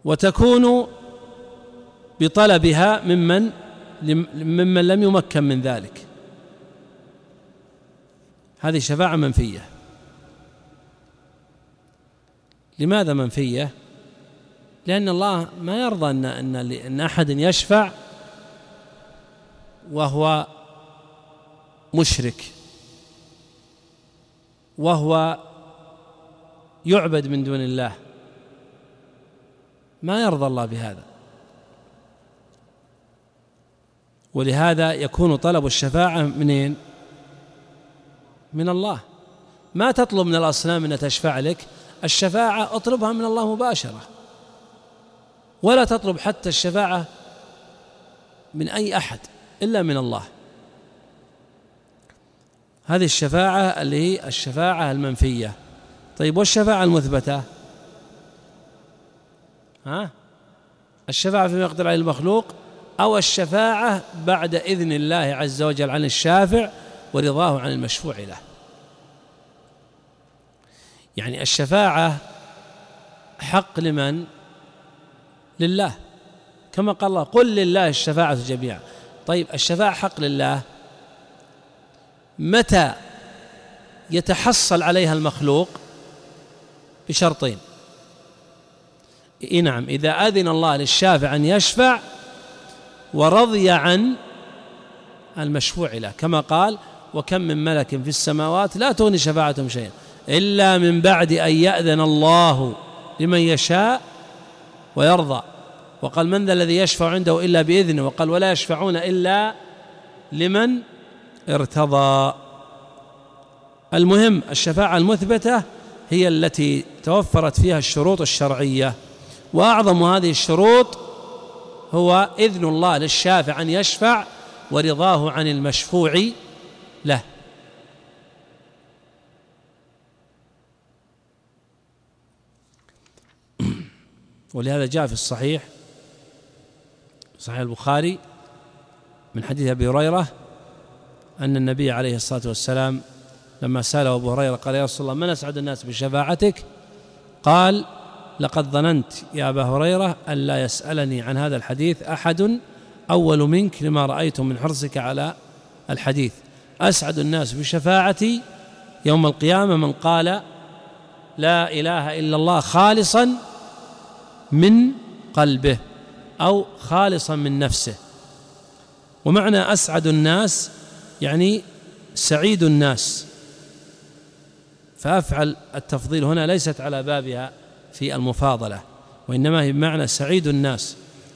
وتكون بطلبها ممن ممن لم يمكن من ذلك. هذه الشفاعة منفية لماذا منفية؟ لأن الله ما يرضى أن أن أن أحد يشفع وهو مشرك وهو يعبد من دون الله ما يرضى الله بهذا ولهذا يكون طلب الشفاعة منين؟ من الله. ما تطلب من الأصنام أن تشفع لك؟ الشفاعة اطلبها من الله مباشرة. ولا تطلب حتى الشفاعة من أي أحد إلا من الله. هذه الشفاعة اللي هي الشفاعة المنفية. طيب والشفاعة المثبتة؟ ها؟ الشفاعة فيما يقدر عليه المخلوق أو الشفاعة بعد إذن الله عز وجل عن الشافع ورضاه عن المشفوع له. يعني الشفاعة حق لمن؟ لله. كما قال الله قل لله الشفاعة جميعا. طيب الشفاعة حق لله؟ متى يتحصل عليها المخلوق؟ بشرطين. نعم إذا أذن الله للشافع أن يشفع ورضي عن المشفوع له. كما قال وكم من ملك في السماوات لا تغني شفاعتهم شيئا. إلا من بعد أن يأذن الله لمن يشاء ويرضى. وقال من ذا الذي يشفع عنده إلا بإذنه؟ وقال ولا يشفعون إلا لمن ارتضى. المهم الشفاعة المثبتة هي التي توفرت فيها الشروط الشرعية. وأعظم هذه الشروط هو إذن الله للشافع أن يشفع ورضاه عن المشفوع له. ولهذا جاء في الصحيح صحيح البخاري من حديث أبي هريرة أن النبي عليه الصلاة والسلام لما سأله أبو هريرة قال يا رسول الله من أسعد الناس بشفاعتك؟ قال لقد ظننت يا أبا هريرة أن لا يسألني عن هذا الحديث أحد أول منك لما رأيت من حرصك على الحديث. أسعد الناس بشفاعتي يوم القيامة من قال لا إله إلا الله خالصا من قلبه أو خالصا من نفسه. ومعنى أسعد الناس يعني سعيد الناس. فأفعل التفضيل هنا ليست على بابها في المفاضلة وإنما هي بمعنى سعيد الناس.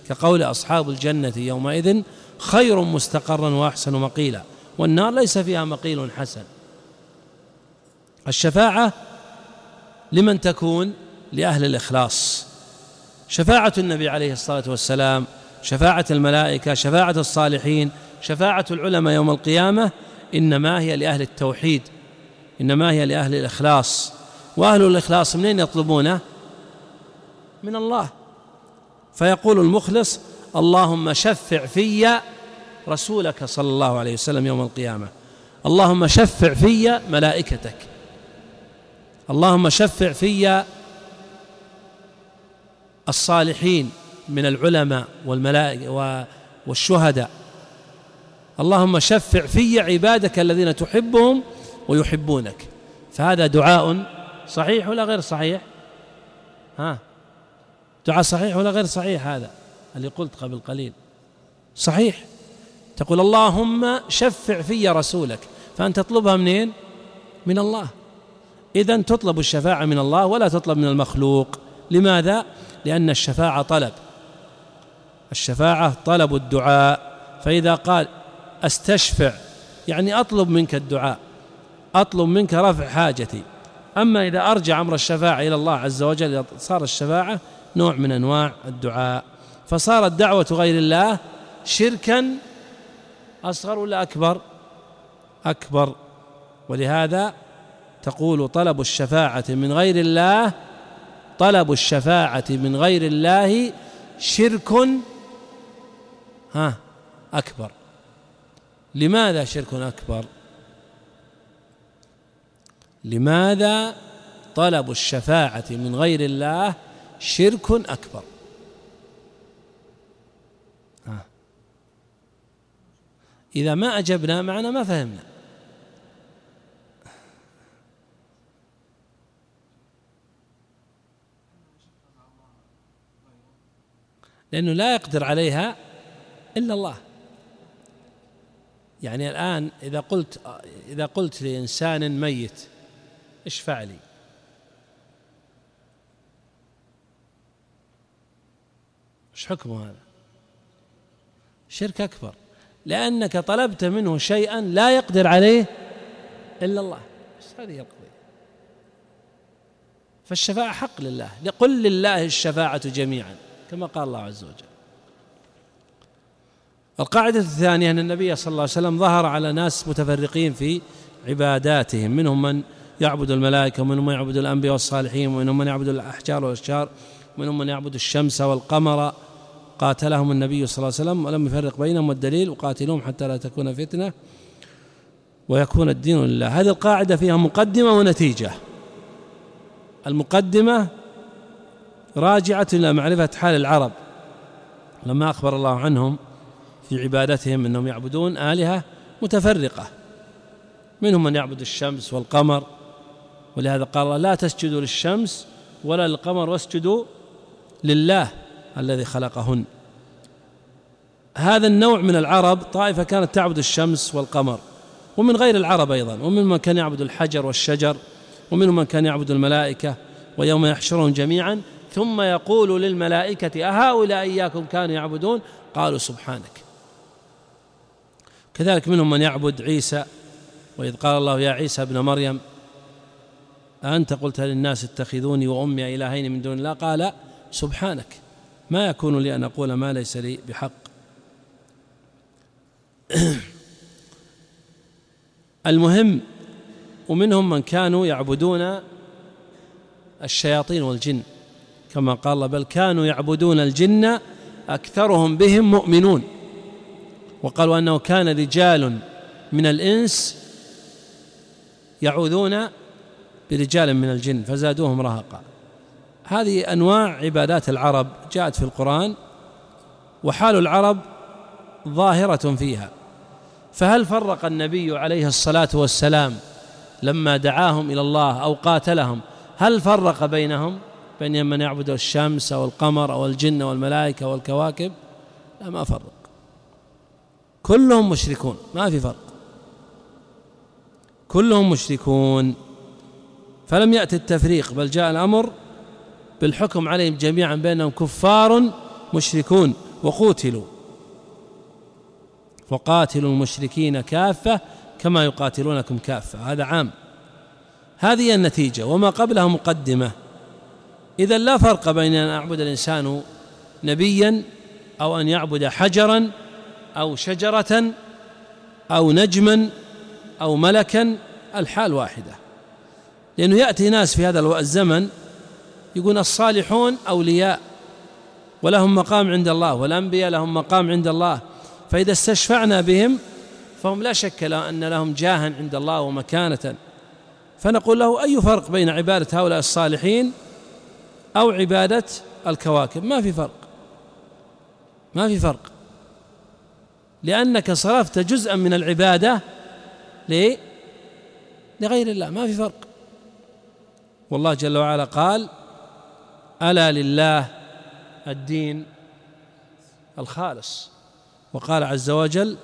كقول أصحاب الجنة يومئذ خير مستقرا وأحسن مقيلا. والنار ليس فيها مقيل حسن. الشفاعة لمن تكون لأهل الإخلاص. شفاعة النبي عليه الصلاة والسلام شفاعة الملائكة شفاعة الصالحين شفاعة العلماء يوم القيامة إنما هي لأهل التوحيد إنما هي لأهل الإخلاص. وأهل الإخلاص منين يطلبونه؟ من الله. فيقول المخلص اللهم شفع في رسولك صلى الله عليه وسلم يوم القيامة. اللهم شفع في ملائكتك. اللهم شفع في الصالحين من العلماء والملائكة والشهداء. اللهم شفع في عبادك الذين تحبهم ويحبونك. فهذا دعاء صحيح ولا غير صحيح؟ ها؟ دعاء صحيح ولا غير صحيح هذا اللي قلت قبل قليل؟ صحيح. تقول اللهم شفع في رسولك. فأنت تطلبها منين؟ من الله. إذا تطلب الشفاعة من الله ولا تطلب من المخلوق. لماذا؟ لأن الشفاعة طلب. الشفاعة طلب الدعاء. فإذا قال أستشفع يعني أطلب منك الدعاء أطلب منك رفع حاجتي. أما إذا أرجع أمر الشفاعة إلى الله عز وجل صار الشفاعة نوع من أنواع الدعاء. فصارت دعوة غير الله شركا أصغر ولا أكبر؟ أكبر. ولهذا تقول طلب الشفاعة من غير الله طلب الشفاعة من غير الله شرك. ها أكبر. لماذا شرك أكبر؟ لماذا طلب الشفاعة من غير الله شرك أكبر؟ إذا ما أجبنا معنا ما فهمنا. لأنه لا يقدر عليها إلا الله. يعني الآن إذا قلت إذا قلت لإنسان ميت اشفع لي إيش حكمه هذا؟ شرك أكبر. لأنك طلبت منه شيئا لا يقدر عليه إلا الله. إيش هذه القضية؟ فالشفاعة حق لله. قل لله الشفاعة جميعا. كما قال الله عز وجل. القاعدة الثانية أن النبي صلى الله عليه وسلم ظهر على ناس متفرقين في عباداتهم منهم من يعبد الملائكة ومنهم من يعبد الأنبياء والصالحين ومنهم من يعبد الأحجار والأشجار ومنهم من يعبد الشمس والقمر. قاتلهم النبي صلى الله عليه وسلم ولم يفرق بينهم والدليل وقاتلهم حتى لا تكون فتنة ويكون الدين لله. هذه القاعدة فيها مقدمة ونتيجة. المقدمة راجعة إلى معرفة حال العرب. لما أخبر الله عنهم في عبادتهم أنهم يعبدون آلهة متفرقة. منهم من يعبد الشمس والقمر. ولهذا قال الله لا تسجدوا للشمس ولا للقمر واسجدوا لله الذي خلقهن. هذا النوع من العرب طائفة كانت تعبد الشمس والقمر. ومن غير العرب أيضا. ومن من كان يعبد الحجر والشجر. ومنهم من كان يعبد الملائكة. ويوم يحشرهم جميعا ثم يقول للملائكة أهؤلاء إياكم كانوا يعبدون؟ قالوا سبحانك. كذلك منهم من يعبد عيسى وإذ قال الله يا عيسى ابن مريم أأنت قلت للناس اتخذوني وأمي إلهين من دون الله؟ قال سبحانك. ما يكون لي أن أقول ما ليس لي بحق. المهم ومنهم من كانوا يعبدون الشياطين والجن. كما قال الله بل كانوا يعبدون الجن أكثرهم بهم مؤمنون. وقالوا أنه كان رجال من الإنس يعوذون برجال من الجن فزادوهم رهقا. هذه أنواع عبادات العرب جاءت في القرآن وحال العرب ظاهرة فيها. فهل فرق النبي عليه الصلاة والسلام لما دعاهم إلى الله أو قاتلهم؟ هل فرق بينهم؟ بين من يعبد الشمس أو القمر أو الجن والملائكة والكواكب لا ما فرق. كلهم مشركون ما في فرق. كلهم مشركون. فلم يأتي التفريق بل جاء الأمر بالحكم عليهم جميعا بأنهم كفار مشركون وقوتلوا وقاتلوا المشركين كافة كما يقاتلونكم كافة هذا عام. هذه النتيجة وما قبلها مقدمة. إذا لا فرق بين أن أعبد الإنسان نبيا أو أن يعبد حجرا أو شجرة أو نجما أو ملكا الحال واحدة. لأنه يأتي ناس في هذا الزمن يقول الصالحون أولياء ولهم مقام عند الله والأنبياء لهم مقام عند الله. فإذا استشفعنا بهم فهم لا شك أن لهم جاها عند الله ومكانة. فنقول له أي فرق بين عبادة هؤلاء الصالحين؟ أو عبادة الكواكب. ما في فرق. ما في فرق. لأنك صرفت جزءا من العبادة لغير الله. ما في فرق. والله جل وعلا قال ألا لله الدين الخالص. وقال عز وجل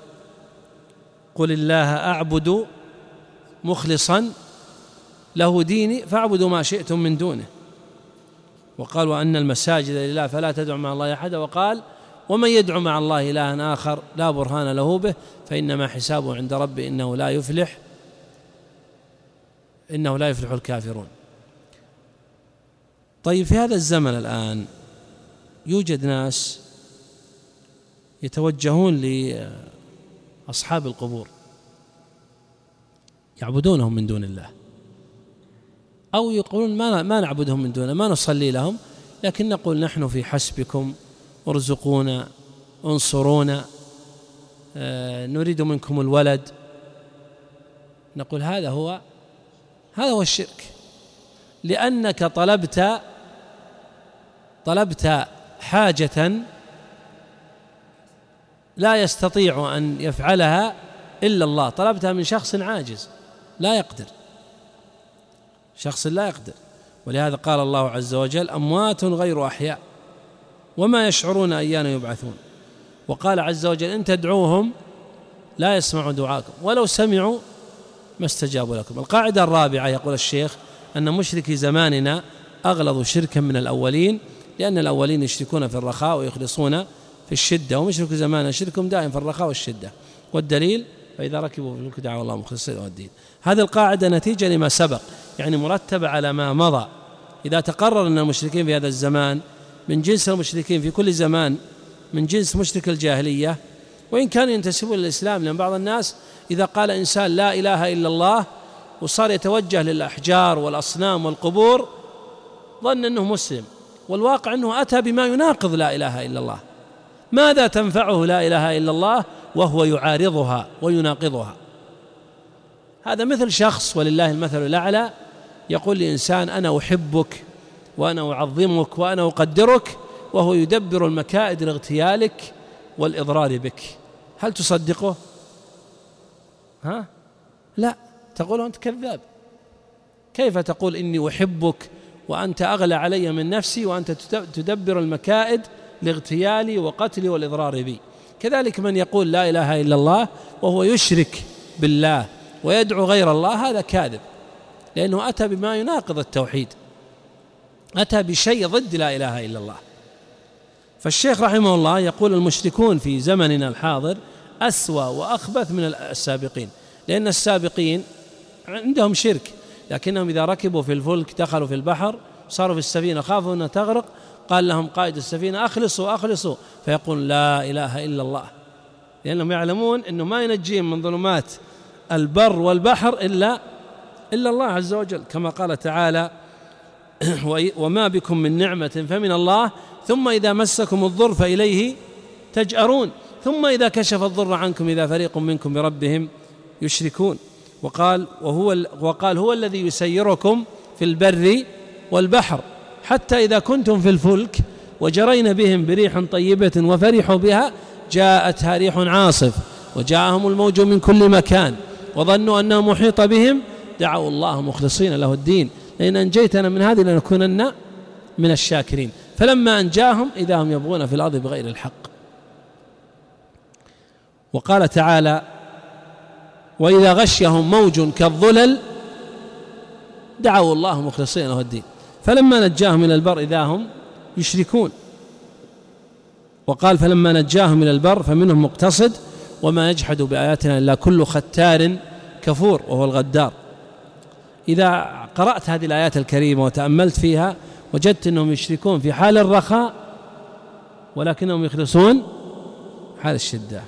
قل الله أعبد مخلصا له ديني فاعبدوا ما شئتم من دونه. وقال وأن المساجد لله فلا تدعو مع الله أحدا وقال ومن يدعو مع الله إلها آخر لا برهان له به فإنما حسابه عند ربه إنه لا يفلح إنه لا يفلح الكافرون. طيب في هذا الزمن الآن يوجد ناس يتوجهون لأصحاب القبور يعبدونهم من دون الله. أو يقولون ما ما نعبدهم من دونه ما نصلي لهم لكن نقول نحن في حسبكم ارزقونا انصرونا آه، نريد منكم الولد. نقول هذا هو هذا هو الشرك. لأنك طلبت طلبت حاجة لا يستطيع أن يفعلها إلا الله. طلبتها من شخص عاجز لا يقدر. شخص لا يقدر. ولهذا قال الله عز وجل أموات غير أحياء وما يشعرون أيان يبعثون. وقال عز وجل إن تدعوهم لا يسمعوا دعاكم ولو سمعوا ما استجابوا لكم. القاعدة الرابعة يقول الشيخ أن مشركي زماننا أغلظ شركا من الأولين لأن الأولين يشركون في الرخاء ويخلصون في الشدة ومشرك زماننا شركهم دائم في الرخاء والشدة. والدليل فإذا ركبوا في الملك دعوا الله مخلصين الدين. هذه القاعدة نتيجة لما سبق يعني مرتبة على ما مضى. إذا تقرر أن المشركين في هذا الزمان من جنس المشركين في كل زمان من جنس مشرك الجاهلية وإن كانوا ينتسبون للإسلام لأن بعض الناس إذا قال إنسان لا إله إلا الله وصار يتوجه للأحجار والأصنام والقبور ظن أنه مسلم. والواقع أنه أتى بما يناقض لا إله إلا الله. ماذا تنفعه لا إله إلا الله؟ وهو يعارضها ويناقضها. هذا مثل شخص ولله المثل الأعلى. يقول الإنسان أنا أحبك وأنا أعظمك وأنا أقدرك وهو يدبر المكائد لاغتيالك والإضرار بك. هل تصدقه؟ ها؟ لا. تقول أنت كذاب. كيف تقول إني أحبك وأنت أغلى علي من نفسي وأنت تدبر المكائد لاغتيالي وقتلي والإضرار بي؟ كذلك من يقول لا إله إلا الله وهو يشرك بالله ويدعو غير الله هذا كاذب. لأنه أتى بما يناقض التوحيد. أتى بشيء ضد لا إله إلا الله. فالشيخ رحمه الله يقول المشركون في زمننا الحاضر أسوأ وأخبث من السابقين. لأن السابقين عندهم شرك لكنهم إذا ركبوا في الفلك دخلوا في البحر صاروا في السفينة خافوا أنها تغرق قال لهم قائد السفينة أخلصوا أخلصوا. فيقول لا إله إلا الله. لأنهم يعلمون أنه ما ينجيهم من ظلمات البر والبحر إلا إلا الله عز وجل كما قال تعالى وما بكم من نعمة فمن الله ثم إذا مسكم الضر فإليه تجأرون ثم إذا كشف الضر عنكم إذا فريق منكم بربهم يشركون. وقال وهو وقال هو الذي يسيركم في البر والبحر حتى إذا كنتم في الفلك وجرين بهم بريح طيبة وفرحوا بها جاءتها ريح عاصف وجاءهم الموج من كل مكان وظنوا أنه محيط بهم دعوا الله مخلصين له الدين. لئن أنجيتنا من هذه لنكونن من الشاكرين. فلما أنجاهم إذا هم يبغون في الأرض بغير الحق. وقال تعالى وإذا غشهم موج كالظلل دعوا الله مخلصين له الدين. فلما نجاهم إلى البر إذا هم يشركون. وقال فلما نجاهم إلى البر فمنهم مقتصد وما يجحد بآياتنا إلا كل ختار كفور وهو الغدار. إذا قرأت هذه الآيات الكريمة وتأملت فيها وجدت أنهم يشركون في حال الرخاء ولكنهم يخلصون حال الشدة.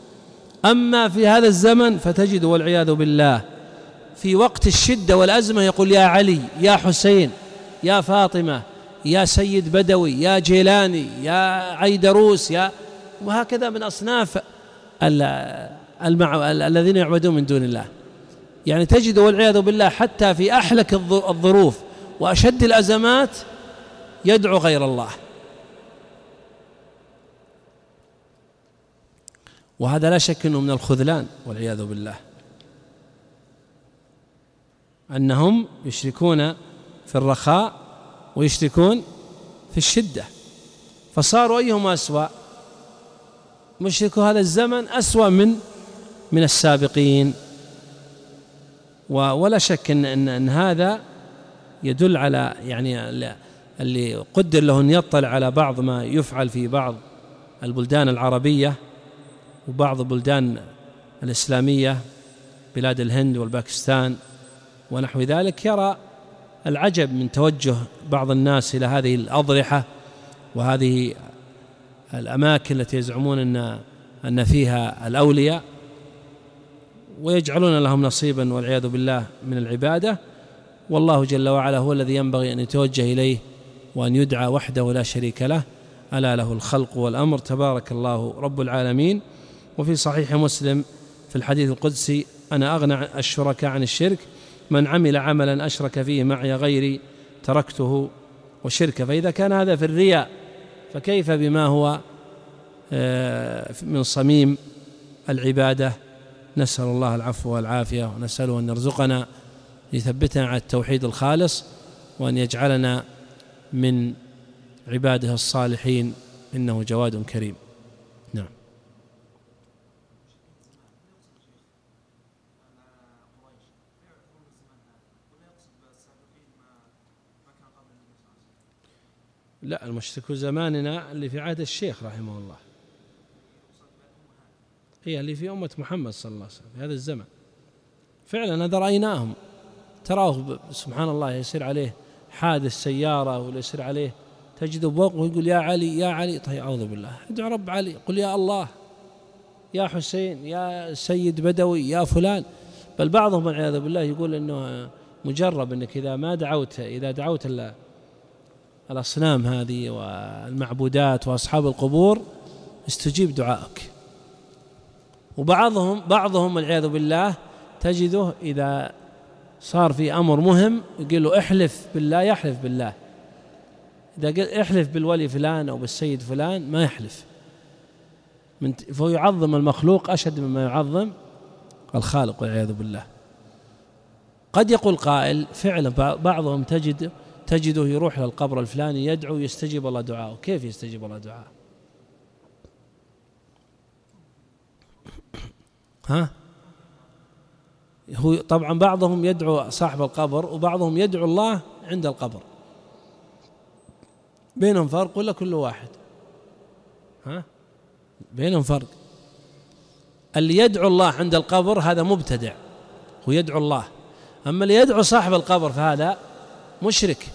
أما في هذا الزمن فتجد والعياذ بالله في وقت الشدة والأزمة يقول يا علي يا حسين يا فاطمة يا سيد بدوي يا جيلاني يا عيدروس يا وهكذا من أصناف الذين يعبدون من دون الله. يعني تجد والعياذ بالله حتى في أحلك الظروف وأشد الأزمات يدعو غير الله. وهذا لا شك أنه من الخذلان والعياذ بالله. أنهم يشركون في الرخاء ويشركون في الشدة. فصاروا أيهما أسوأ؟ مشركوا هذا الزمن أسوأ من من السابقين. ولا شك إن, إن, إن هذا يدل على يعني اللي قدر له أن يطلع على بعض ما يفعل في بعض البلدان العربية وبعض البلدان الإسلامية بلاد الهند والباكستان. ونحو ذلك يرى العجب من توجه بعض الناس إلى هذه الأضرحة وهذه الأماكن التي يزعمون أن أن فيها الأولياء. ويجعلون لهم نصيبا والعياذ بالله من العبادة. والله جل وعلا هو الذي ينبغي أن يتوجه إليه وأن يدعى وحده لا شريك له. ألا له الخلق والأمر. تبارك الله رب العالمين. وفي صحيح مسلم في الحديث القدسي أنا أغنى الشركاء عن الشرك. من عمل عملا أشرك فيه معي غيري تركته وشركه فإذا كان هذا في الرياء فكيف بما هو آه، من صميم العبادة؟ نسأل الله العفو والعافية ونسأله أن يرزقنا يثبتنا على التوحيد الخالص وأن يجعلنا من عباده الصالحين إنه جواد كريم. نعم. لا المشرك زماننا اللي في عهد الشيخ رحمه الله. هي اللي في أمة محمد صلى الله عليه وسلم في هذا الزمن. فعلا هذا رأيناهم تراه سبحان الله يسير عليه حادث سيارة ولا يسير عليه تجد بوقه يقول يا علي يا علي. طيب أعوذ بالله. ادع رب علي. قل يا الله يا حسين يا سيد بدوي يا فلان. بل بعضهم والعياذ بالله يقول إنه مجرب إنك إذا ما دعوت إذا دعوت الأصنام هذه والمعبودات وأصحاب القبور استجيب دعائك. وبعضهم بعضهم والعياذ بالله تجده إذا صار في أمر مهم يقول له احلف بالله يحلف بالله. إذا قال احلف بالولي فلان أو بالسيد فلان ما يحلف. فهو يعظم المخلوق أشد مما يعظم الخالق والعياذ بالله. قد يقول قائل فعلا بعضهم تجد تجده يروح للقبر الفلاني يدعو يستجيب الله دعاءه. كيف يستجيب الله دعاءه؟ ها؟ هو طبعا بعضهم يدعو صاحب القبر وبعضهم يدعو الله عند القبر. بينهم فرق ولا كل واحد؟ ها؟ بينهم فرق. اللي يدعو الله عند القبر هذا مبتدع هو يدعو الله. أما اللي يدعو صاحب القبر فهذا مشرك.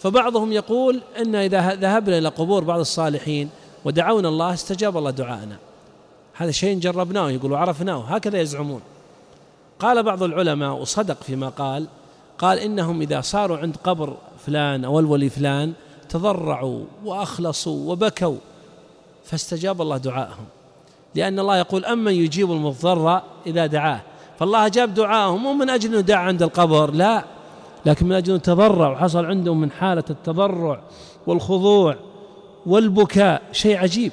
فبعضهم يقول إن إذا ذهبنا إلى قبور بعض الصالحين ودعونا الله استجاب الله دعاءنا. هذا شيء جربناه يقولوا عرفناه هكذا يزعمون. قال بعض العلماء وصدق فيما قال قال إنهم إذا صاروا عند قبر فلان أو الولي فلان تضرعوا وأخلصوا وبكوا فاستجاب الله دعاءهم. لأن الله يقول أمن يجيب المضطر إذا دعاه. فالله أجاب دعاءهم مو من أجل أنه دعا عند القبر لا. لكن من أجل أنه تضرع وحصل عندهم من حالة التضرع والخضوع والبكاء شيء عجيب.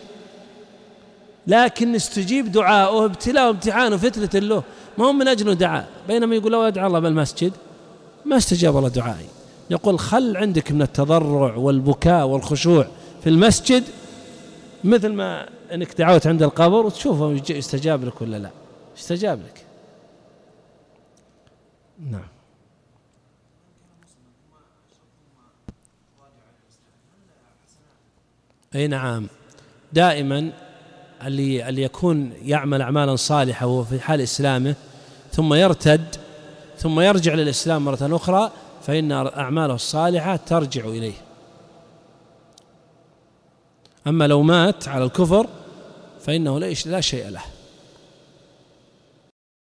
لكن استجيب دعاؤه ابتلاء وامتحان وفتنة له. ما هو من أجله دعاء؟ بينما يقول لو أدعى الله بالمسجد ما استجاب الله دعائي. يقول خل عندك من التضرع والبكاء والخشوع في المسجد مثل ما إنك دعوت عند القبر وتشوفه يستجاب لك ولا لا؟ استجاب لك. نعم. أي نعم. دائما اللي, اللي يكون يعمل أعمالا صالحة وهو في حال إسلامه ثم يرتد ثم يرجع للإسلام مرة أخرى فإن أعماله الصالحة ترجع إليه. أما لو مات على الكفر فإنه لا شيء له.